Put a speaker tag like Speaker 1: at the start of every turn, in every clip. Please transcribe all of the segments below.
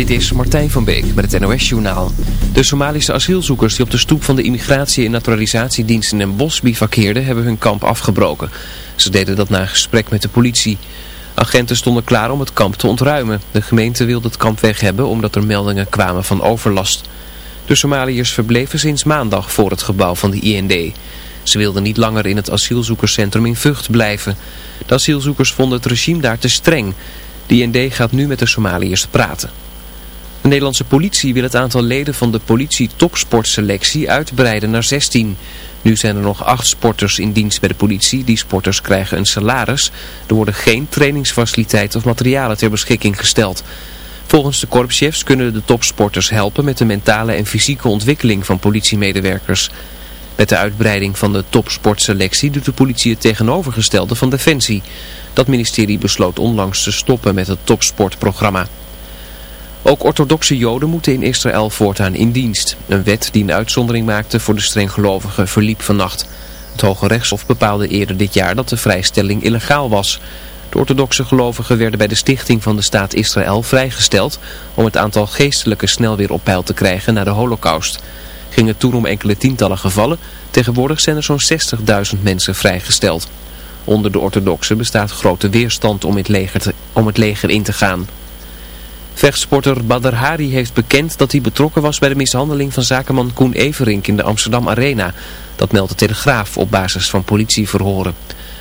Speaker 1: Dit is Martijn van Beek met het NOS-journaal. De Somalische asielzoekers die op de stoep van de Immigratie- en Naturalisatiedienst in bivakkeerden hebben hun kamp afgebroken. Ze deden dat na een gesprek met de politie. Agenten stonden klaar om het kamp te ontruimen. De gemeente wilde het kamp weg hebben omdat er meldingen kwamen van overlast. De Somaliërs verbleven sinds maandag voor het gebouw van de IND. Ze wilden niet langer in het asielzoekerscentrum in Vught blijven. De asielzoekers vonden het regime daar te streng. De IND gaat nu met de Somaliërs praten. De Nederlandse politie wil het aantal leden van de politie-topsportselectie uitbreiden naar 16. Nu zijn er nog acht sporters in dienst bij de politie. Die sporters krijgen een salaris. Er worden geen trainingsfaciliteiten of materialen ter beschikking gesteld. Volgens de korpschefs kunnen de topsporters helpen met de mentale en fysieke ontwikkeling van politiemedewerkers. Met de uitbreiding van de topsportselectie doet de politie het tegenovergestelde van Defensie. Dat ministerie besloot onlangs te stoppen met het topsportprogramma. Ook orthodoxe joden moeten in Israël voortaan in dienst. Een wet die een uitzondering maakte voor de strenggelovigen verliep vannacht. Het Hoge Rechtshof bepaalde eerder dit jaar dat de vrijstelling illegaal was. De orthodoxe gelovigen werden bij de stichting van de staat Israël vrijgesteld om het aantal geestelijke snel weer op peil te krijgen na de holocaust. Ging het toen om enkele tientallen gevallen, tegenwoordig zijn er zo'n 60.000 mensen vrijgesteld. Onder de orthodoxen bestaat grote weerstand om het leger, om het leger in te gaan. Vechtsporter Badr Hari heeft bekend dat hij betrokken was bij de mishandeling van zakenman Koen Everink in de Amsterdam Arena. Dat meldt de Telegraaf op basis van politieverhoren.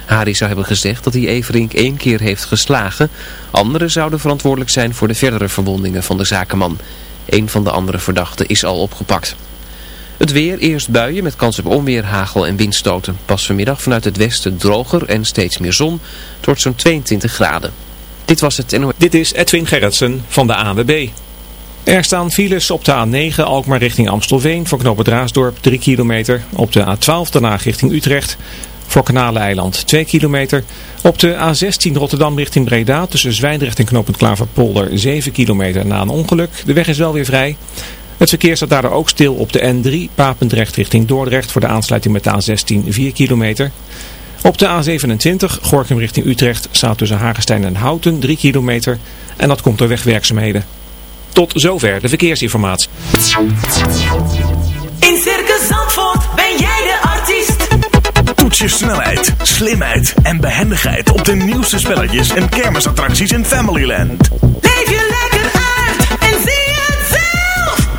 Speaker 1: Hari zou hebben gezegd dat hij Everink één keer heeft geslagen. Anderen zouden verantwoordelijk zijn voor de verdere verwondingen van de zakenman. Een van de andere verdachten is al opgepakt. Het weer, eerst buien met kans op onweer, hagel en windstoten. Pas vanmiddag vanuit het westen droger en steeds meer zon. Wordt zo'n 22 graden. Dit was het NOS.
Speaker 2: Dit is Edwin Gerritsen van de AWB. Er staan files op de A9 Alkmaar richting Amstelveen voor knooppunt Raasdorp 3 kilometer. Op de A12 daarna richting Utrecht voor Kanaleiland 2 kilometer. Op de A16 Rotterdam richting Breda tussen Zwijndrecht en knooppunt Klaverpolder 7 kilometer na een ongeluk. De weg is wel weer vrij. Het verkeer staat daardoor ook stil op de N3 Papendrecht richting Dordrecht voor de aansluiting met de A16 4 kilometer. Op de A27 Gorkum richting Utrecht staat tussen Hagestein en Houten 3 kilometer en dat komt door wegwerkzaamheden. Tot zover de verkeersinformatie.
Speaker 3: In Circus Zandvoort ben jij de artiest.
Speaker 4: Toets je snelheid, slimheid en behendigheid op de nieuwste spelletjes en kermisattracties in Familyland.
Speaker 3: Leef je